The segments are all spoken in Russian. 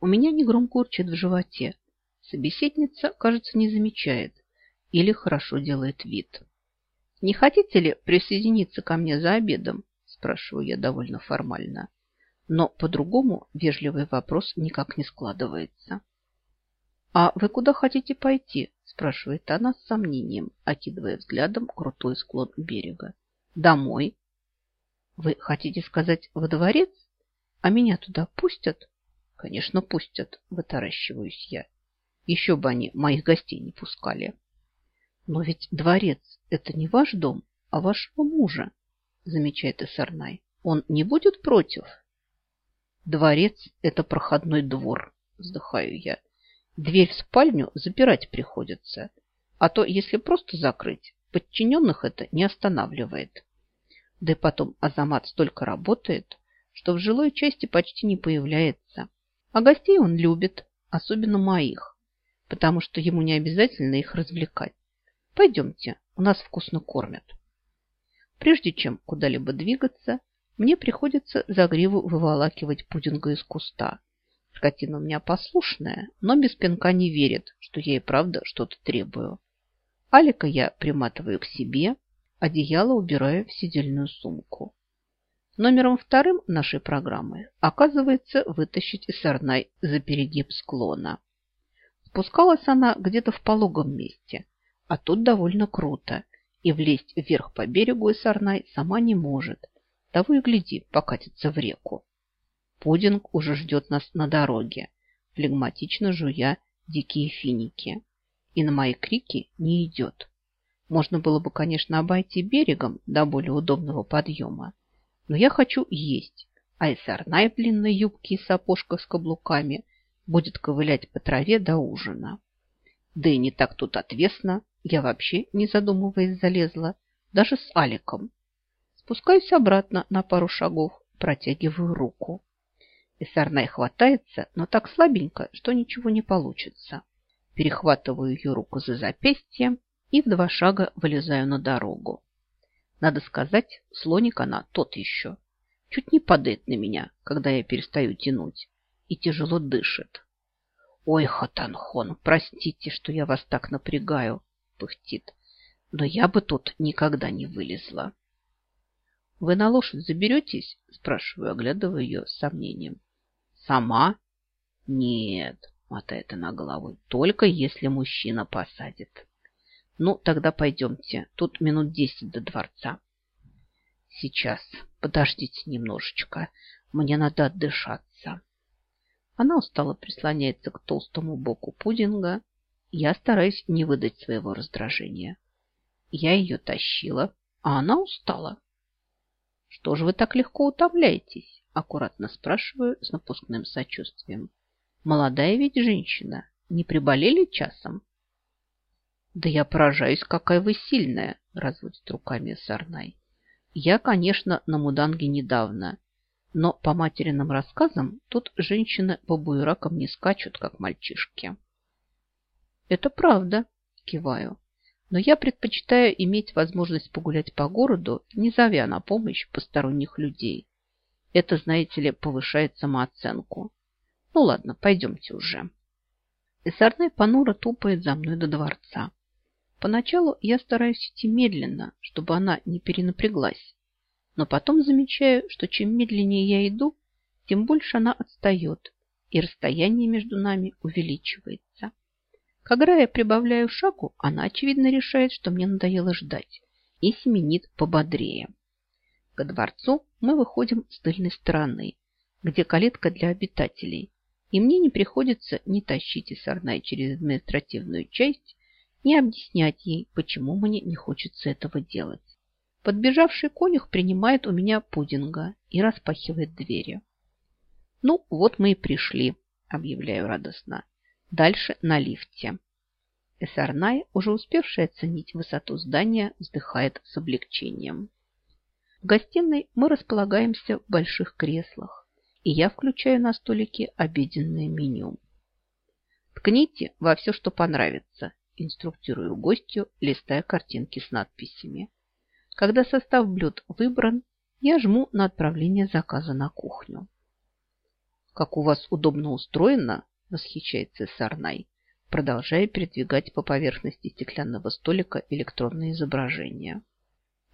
У меня негромко урчит в животе. Собеседница, кажется, не замечает или хорошо делает вид. «Не хотите ли присоединиться ко мне за обедом?» спрашиваю я довольно формально. Но по-другому вежливый вопрос никак не складывается. «А вы куда хотите пойти?» спрашивает она с сомнением, окидывая взглядом крутой склон берега. «Домой?» «Вы хотите сказать во дворец? А меня туда пустят?» «Конечно, пустят», вытаращиваюсь я. Еще бы они моих гостей не пускали. Но ведь дворец – это не ваш дом, а вашего мужа, замечает Эссернай. Он не будет против? Дворец – это проходной двор, вздыхаю я. Дверь в спальню запирать приходится. А то, если просто закрыть, подчиненных это не останавливает. Да и потом Азамат столько работает, что в жилой части почти не появляется. А гостей он любит, особенно моих, потому что ему не обязательно их развлекать. Пойдемте, у нас вкусно кормят. Прежде чем куда-либо двигаться, мне приходится за гриву выволакивать пудинга из куста. Скотина у меня послушная, но без пинка не верит, что я и правда что-то требую. Алика я приматываю к себе, одеяло убираю в сидельную сумку. Номером вторым нашей программы оказывается вытащить Исарнай за перегиб склона. Спускалась она где-то в пологом месте, а тут довольно круто, и влезть вверх по берегу Исарнай сама не может. Того и гляди, покатится в реку. Пудинг уже ждет нас на дороге, флегматично жуя дикие финики. И на мои крики не идет. Можно было бы, конечно, обойти берегом до более удобного подъема, но я хочу есть, а и сорная в длинной юбке и сапожках с каблуками будет ковылять по траве до ужина. Да и не так тут отвесно, я вообще, не задумываясь, залезла, даже с Аликом. Спускаюсь обратно на пару шагов, протягиваю руку. И Сарнай хватается, но так слабенько, что ничего не получится. Перехватываю ее руку за запястье и в два шага вылезаю на дорогу. Надо сказать, слоник она тот еще. Чуть не падает на меня, когда я перестаю тянуть, и тяжело дышит. «Ой, Хатанхон, простите, что я вас так напрягаю», — пыхтит, «но я бы тут никогда не вылезла». «Вы на лошадь заберетесь?» – спрашиваю, оглядывая ее с сомнением. «Сама?» «Нет», – мотает она головой, – «только если мужчина посадит». Ну, тогда пойдемте. Тут минут десять до дворца. Сейчас. Подождите немножечко. Мне надо отдышаться. Она устало прислоняется к толстому боку пудинга. Я стараюсь не выдать своего раздражения. Я ее тащила, а она устала. Что же вы так легко утомляетесь? Аккуратно спрашиваю с напускным сочувствием. Молодая ведь женщина. Не приболели часом? Да я поражаюсь, какая вы сильная, разводит руками Сарнай. Я, конечно, на Муданге недавно, но по материным рассказам тут женщины по буеракам не скачут, как мальчишки. Это правда, киваю. Но я предпочитаю иметь возможность погулять по городу, не зовя на помощь посторонних людей. Это, знаете ли, повышает самооценку. Ну ладно, пойдемте уже. Эссарнай понуро тупает за мной до дворца. Поначалу я стараюсь идти медленно, чтобы она не перенапряглась. Но потом замечаю, что чем медленнее я иду, тем больше она отстает, и расстояние между нами увеличивается. Когда я прибавляю шагу, она, очевидно, решает, что мне надоело ждать, и семенит пободрее. Ко дворцу мы выходим с тыльной стороны, где калитка для обитателей, и мне не приходится ни тащить Исарнай через административную часть, не объяснять ей, почему мне не хочется этого делать. Подбежавший конюх принимает у меня пудинга и распахивает двери. «Ну, вот мы и пришли», – объявляю радостно. «Дальше на лифте». Эсарнай, уже успевший оценить высоту здания, вздыхает с облегчением. В гостиной мы располагаемся в больших креслах, и я включаю на столике обеденное меню. Ткните во все, что понравится, инструктирую гостью, листая картинки с надписями. Когда состав блюд выбран, я жму на отправление заказа на кухню. как у вас удобно устроено, восхищается Сарнай, продолжая передвигать по поверхности стеклянного столика электронные изображения.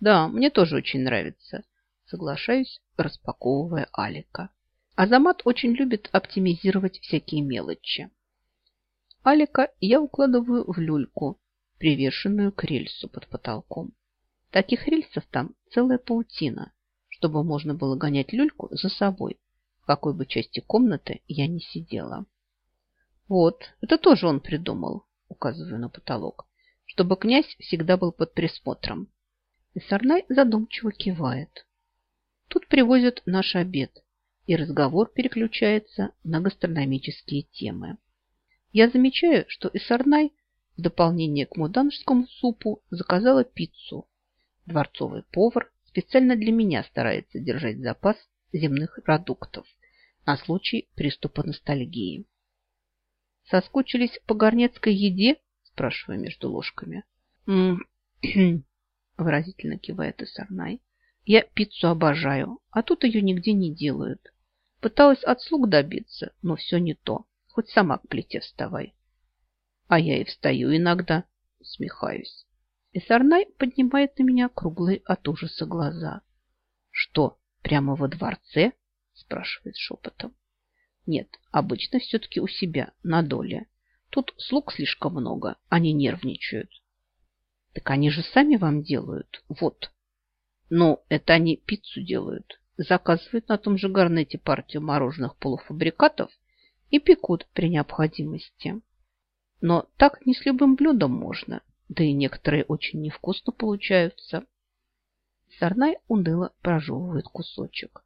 Да, мне тоже очень нравится, соглашаюсь, распаковывая Алика. Азамат очень любит оптимизировать всякие мелочи. Алика я укладываю в люльку, привешенную к рельсу под потолком. Таких рельсов там целая паутина, чтобы можно было гонять люльку за собой, в какой бы части комнаты я не сидела. Вот, это тоже он придумал, указываю на потолок, чтобы князь всегда был под присмотром. И Сарнай задумчиво кивает. Тут привозят наш обед, и разговор переключается на гастрономические темы. Я замечаю, что Исарнай в дополнение к муданжскому супу заказала пиццу. Дворцовый повар специально для меня старается держать запас земных продуктов на случай приступа ностальгии. Соскучились по горнецкой еде? Спрашиваю между ложками. Выразительно кивает Исарнай. Я пиццу обожаю, а тут ее нигде не делают. Пыталась от слуг добиться, но все не то. Хоть сама к плите вставай. А я и встаю иногда, усмехаюсь. И Сарнай поднимает на меня круглые от ужаса глаза. Что, прямо во дворце? Спрашивает шепотом. Нет, обычно все-таки у себя, на доле. Тут слуг слишком много, они нервничают. Так они же сами вам делают. Вот. Но это они пиццу делают. Заказывают на том же гарнете партию мороженых полуфабрикатов и пекут при необходимости. Но так не с любым блюдом можно, да и некоторые очень невкусно получаются. Сарнай уныло прожевывает кусочек.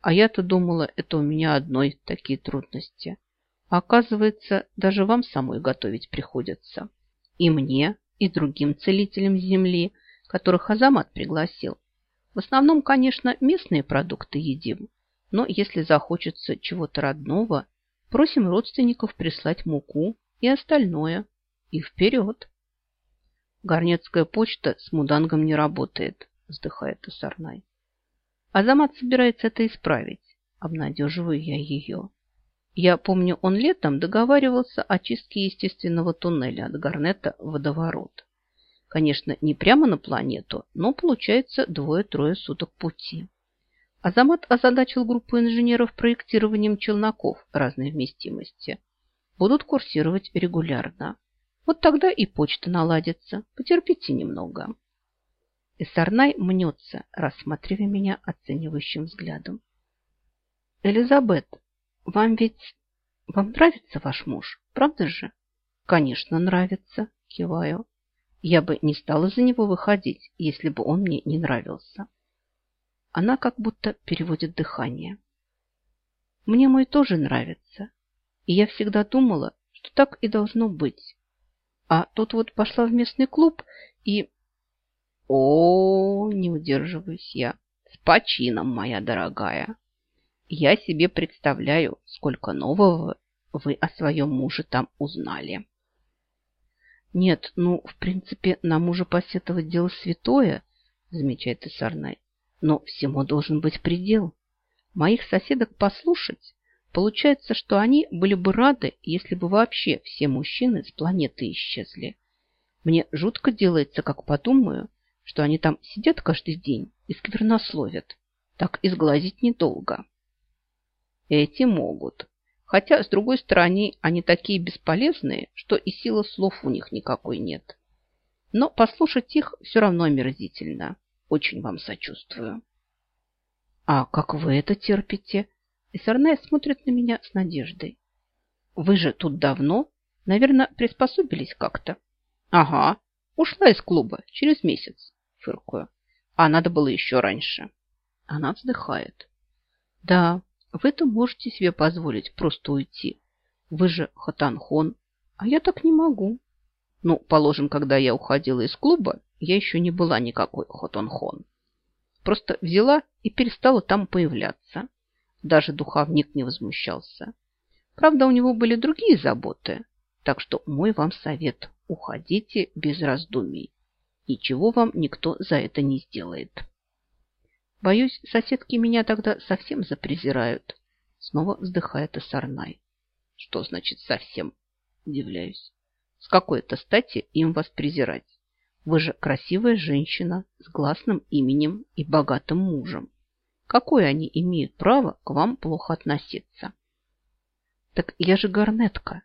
А я-то думала, это у меня одной такие трудности. А оказывается, даже вам самой готовить приходится. И мне, и другим целителям земли, которых Азамат пригласил. В основном, конечно, местные продукты едим. Но если захочется чего-то родного, просим родственников прислать муку и остальное. И вперед. Горнецкая почта с мудангом не работает, вздыхает Асарнай. Азамат собирается это исправить. Обнадеживаю я ее. Я помню, он летом договаривался о чистке естественного туннеля от Гарнета в водоворот. Конечно, не прямо на планету, но получается двое-трое суток пути. Азамат озадачил группу инженеров проектированием челноков разной вместимости. Будут курсировать регулярно. Вот тогда и почта наладится. Потерпите немного. И мнется, рассматривая меня оценивающим взглядом. Элизабет, вам ведь... Вам нравится ваш муж, правда же? Конечно, нравится, киваю. Я бы не стала за него выходить, если бы он мне не нравился. Она как будто переводит дыхание. Мне мой тоже нравится. И я всегда думала, что так и должно быть. А тут вот пошла в местный клуб и о, не удерживаюсь я. С почином, моя дорогая. Я себе представляю, сколько нового вы о своем муже там узнали. Нет, ну, в принципе, на мужа посетовать дело святое, замечает Исарнай. Но всему должен быть предел. Моих соседок послушать, получается, что они были бы рады, если бы вообще все мужчины с планеты исчезли. Мне жутко делается, как подумаю, что они там сидят каждый день и сквернословят. Так изглазить недолго. Эти могут. Хотя, с другой стороны, они такие бесполезные, что и силы слов у них никакой нет. Но послушать их все равно омерзительно. Очень вам сочувствую. А как вы это терпите? И Сарная смотрит на меня с надеждой. Вы же тут давно? Наверное, приспособились как-то. Ага, ушла из клуба через месяц фыркую. А надо было еще раньше. Она вздыхает. Да, вы-то можете себе позволить просто уйти. Вы же Хатанхон, а я так не могу. Ну, положим, когда я уходила из клуба, я еще не была никакой Хотонхон. Просто взяла и перестала там появляться. Даже духовник не возмущался. Правда, у него были другие заботы. Так что мой вам совет – уходите без раздумий. Ничего вам никто за это не сделает. Боюсь, соседки меня тогда совсем запрезирают. Снова вздыхает Эссарнай. Что значит совсем? Удивляюсь. С какой это стати им вас презирать? Вы же красивая женщина с гласным именем и богатым мужем. Какое они имеют право к вам плохо относиться? Так я же горнетка.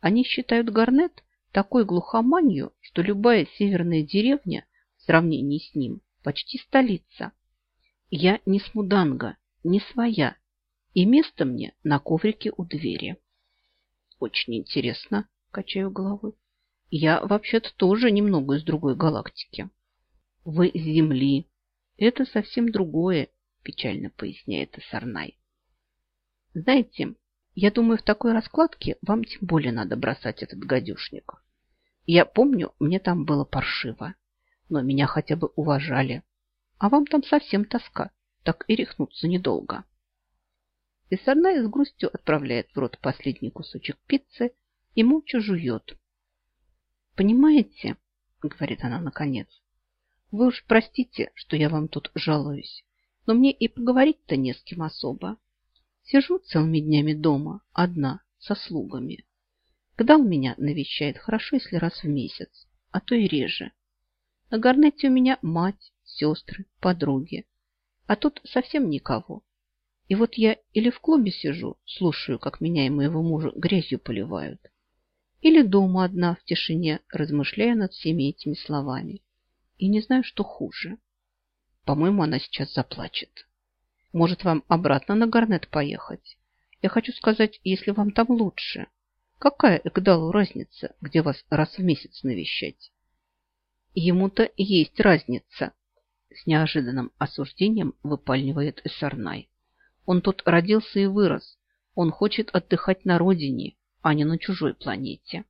Они считают горнет такой глухоманью, что любая северная деревня в сравнении с ним почти столица. Я не смуданга, не своя, и место мне на коврике у двери. Очень интересно, качаю головой. Я вообще-то тоже немного из другой галактики. Вы с Земли. Это совсем другое, печально поясняет Сарнай. Знаете, я думаю, в такой раскладке вам тем более надо бросать этот гадюшник. Я помню, мне там было паршиво, но меня хотя бы уважали. А вам там совсем тоска, так и рехнуться недолго. И Сарнай с грустью отправляет в рот последний кусочек пиццы и молча жует. «Понимаете, — говорит она наконец, — вы уж простите, что я вам тут жалуюсь, но мне и поговорить-то не с кем особо. Сижу целыми днями дома, одна, со слугами. Гдал меня навещает хорошо, если раз в месяц, а то и реже. На гарнете у меня мать, сестры, подруги, а тут совсем никого. И вот я или в клубе сижу, слушаю, как меня и моего мужа грязью поливают, или дома одна в тишине, размышляя над всеми этими словами. И не знаю, что хуже. По-моему, она сейчас заплачет. Может, вам обратно на Гарнет поехать? Я хочу сказать, если вам там лучше. Какая Экдалу разница, где вас раз в месяц навещать? Ему-то есть разница. С неожиданным осуждением выпальнивает Эссарнай. Он тут родился и вырос. Он хочет отдыхать на родине, а не на чужой планете.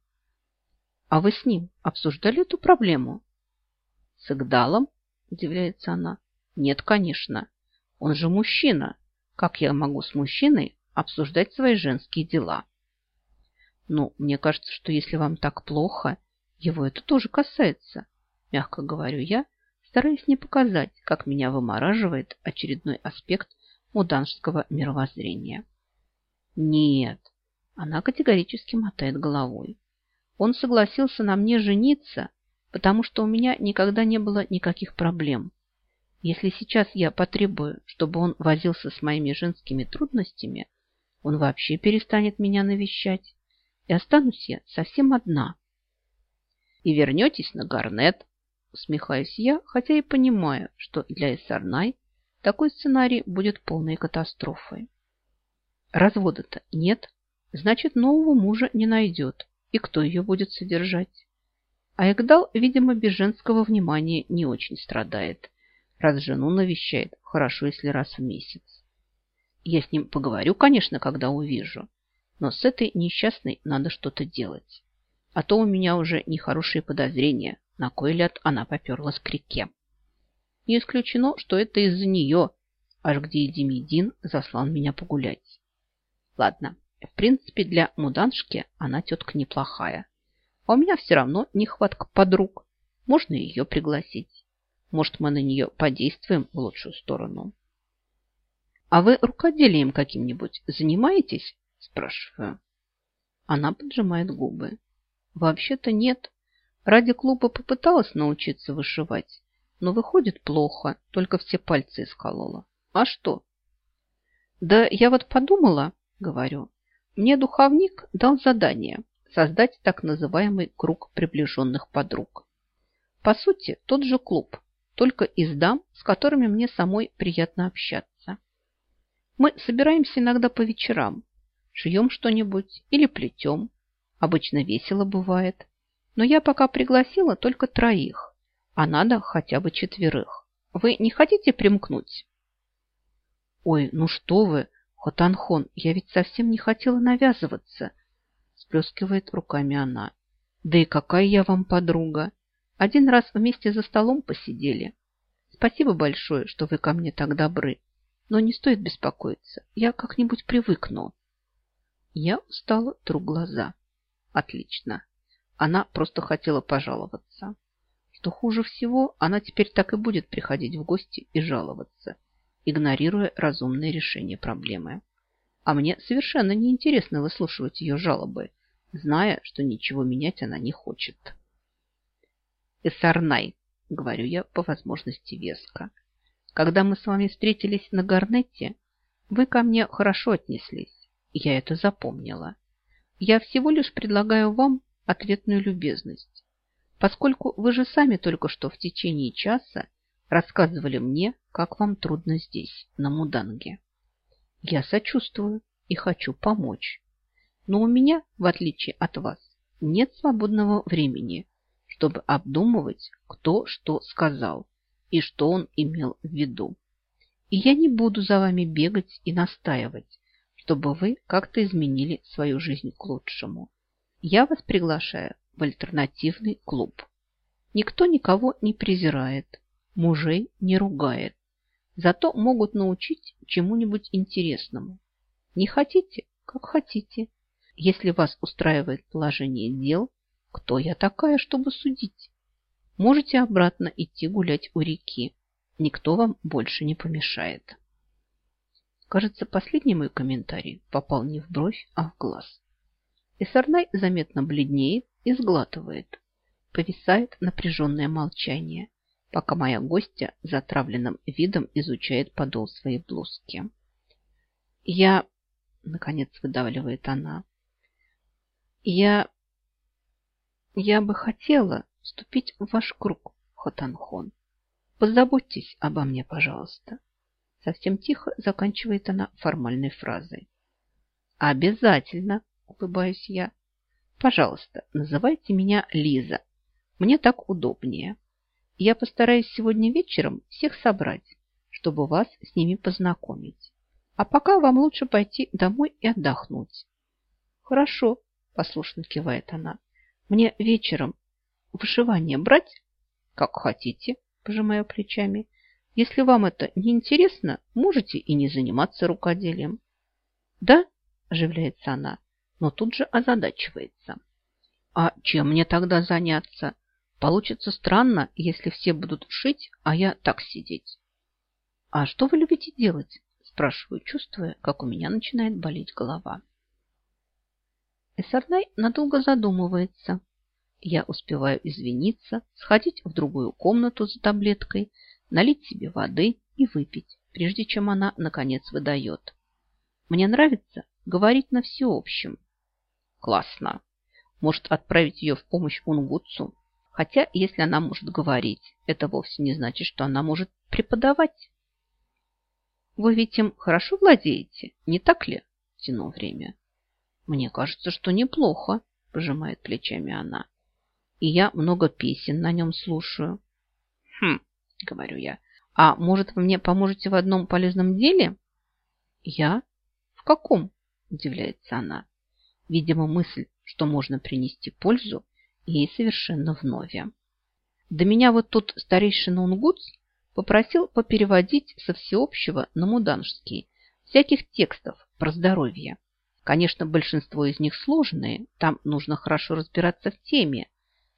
А вы с ним обсуждали эту проблему? С Игдалом? Удивляется она. Нет, конечно. Он же мужчина. Как я могу с мужчиной обсуждать свои женские дела? Ну, мне кажется, что если вам так плохо, его это тоже касается. Мягко говорю я, стараясь не показать, как меня вымораживает очередной аспект муданского мировоззрения. Нет, она категорически мотает головой. Он согласился на мне жениться, потому что у меня никогда не было никаких проблем. Если сейчас я потребую, чтобы он возился с моими женскими трудностями, он вообще перестанет меня навещать, и останусь я совсем одна. И вернетесь на Гарнет, усмехаюсь я, хотя и понимаю, что для Эссарнай такой сценарий будет полной катастрофой. Развода-то нет, Значит, нового мужа не найдет. И кто ее будет содержать? А Эгдал, видимо, без женского внимания не очень страдает. Раз жену навещает, хорошо, если раз в месяц. Я с ним поговорю, конечно, когда увижу. Но с этой несчастной надо что-то делать. А то у меня уже нехорошие подозрения, на кой ляд она поперлась к реке. Не исключено, что это из-за нее, аж где Демидин заслал меня погулять. Ладно, в принципе, для муданшки она тетка неплохая. А у меня все равно нехватка подруг. Можно ее пригласить. Может, мы на нее подействуем в лучшую сторону. А вы рукоделием каким-нибудь занимаетесь? Спрашиваю. Она поджимает губы. Вообще-то нет. Ради клуба попыталась научиться вышивать, но выходит плохо, только все пальцы исколола. А что? Да я вот подумала, говорю, мне духовник дал задание создать так называемый круг приближенных подруг. По сути, тот же клуб, только из дам, с которыми мне самой приятно общаться. Мы собираемся иногда по вечерам, шьем что-нибудь или плетем. Обычно весело бывает. Но я пока пригласила только троих, а надо хотя бы четверых. Вы не хотите примкнуть? Ой, ну что вы, Хотанхон, я ведь совсем не хотела навязываться, сплескивает руками она. Да и какая я вам подруга. Один раз вместе за столом посидели. Спасибо большое, что вы ко мне так добры. Но не стоит беспокоиться. Я как-нибудь привыкну. Я устала, тру глаза. Отлично. Она просто хотела пожаловаться. Что хуже всего, она теперь так и будет приходить в гости и жаловаться игнорируя разумное решение проблемы. А мне совершенно неинтересно выслушивать ее жалобы, зная, что ничего менять она не хочет. «Эссарнай», — говорю я по возможности веско, «когда мы с вами встретились на Гарнете, вы ко мне хорошо отнеслись, я это запомнила. Я всего лишь предлагаю вам ответную любезность, поскольку вы же сами только что в течение часа рассказывали мне, как вам трудно здесь, на Муданге. Я сочувствую и хочу помочь. Но у меня, в отличие от вас, нет свободного времени, чтобы обдумывать, кто что сказал и что он имел в виду. И я не буду за вами бегать и настаивать, чтобы вы как-то изменили свою жизнь к лучшему. Я вас приглашаю в альтернативный клуб. Никто никого не презирает, мужей не ругает, Зато могут научить чему-нибудь интересному. Не хотите, как хотите. Если вас устраивает положение дел, кто я такая, чтобы судить? Можете обратно идти гулять у реки. Никто вам больше не помешает. Кажется, последний мой комментарий попал не в бровь, а в глаз. И Сарнай заметно бледнеет и сглатывает. Повисает напряженное молчание пока моя гостья затравленным видом изучает подол своей блузки. «Я...» — наконец выдавливает она. «Я... я бы хотела вступить в ваш круг, Хотанхон. Позаботьтесь обо мне, пожалуйста». Совсем тихо заканчивает она формальной фразой. «Обязательно!» — улыбаюсь я. «Пожалуйста, называйте меня Лиза. Мне так удобнее». Я постараюсь сегодня вечером всех собрать, чтобы вас с ними познакомить. А пока вам лучше пойти домой и отдохнуть. Хорошо, послушно кивает она. Мне вечером вышивание брать? Как хотите, пожимаю плечами. Если вам это не интересно, можете и не заниматься рукоделием. Да, оживляется она, но тут же озадачивается. А чем мне тогда заняться? Получится странно, если все будут шить, а я так сидеть. А что вы любите делать? Спрашиваю, чувствуя, как у меня начинает болеть голова. Эссарнай надолго задумывается. Я успеваю извиниться, сходить в другую комнату за таблеткой, налить себе воды и выпить, прежде чем она, наконец, выдает. Мне нравится говорить на всеобщем. Классно. Может, отправить ее в помощь Унгутсу? Хотя, если она может говорить, это вовсе не значит, что она может преподавать. Вы ведь им хорошо владеете, не так ли? Тяну время. Мне кажется, что неплохо, пожимает плечами она. И я много песен на нем слушаю. Хм, говорю я. А может, вы мне поможете в одном полезном деле? Я? В каком? Удивляется она. Видимо, мысль, что можно принести пользу, ей совершенно вновь. До меня вот тут старейшина Унгутс попросил попереводить со всеобщего на муданжский всяких текстов про здоровье. Конечно, большинство из них сложные, там нужно хорошо разбираться в теме,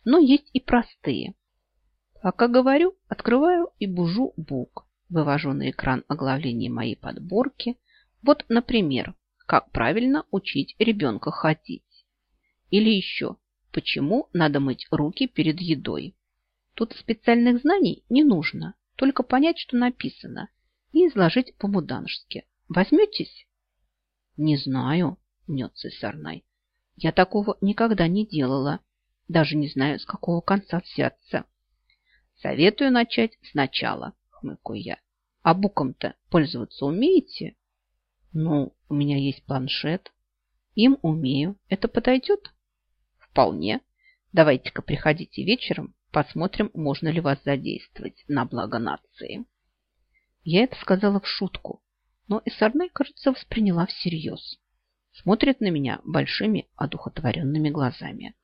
но есть и простые. Пока говорю, открываю и бужу бук, вывожу на экран оглавление моей подборки. Вот, например, как правильно учить ребенка ходить. Или еще, почему надо мыть руки перед едой. Тут специальных знаний не нужно, только понять, что написано, и изложить по-муданжски. Возьметесь? Не знаю, мнется Сарнай. Я такого никогда не делала. Даже не знаю, с какого конца взяться. Советую начать сначала, хмыкаю я. А буком-то пользоваться умеете? Ну, у меня есть планшет. Им умею. Это подойдет? Вполне. Давайте-ка приходите вечером, посмотрим, можно ли вас задействовать на благо нации. Я это сказала в шутку, но Исарнай, кажется, восприняла всерьез. Смотрит на меня большими одухотворенными глазами.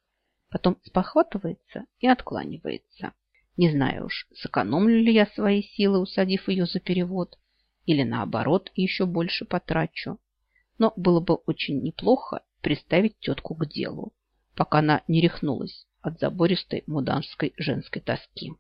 Потом спохватывается и откланивается. Не знаю уж, сэкономлю ли я свои силы, усадив ее за перевод, или наоборот еще больше потрачу. Но было бы очень неплохо приставить тетку к делу пока она не рехнулась от забористой муданской женской тоски.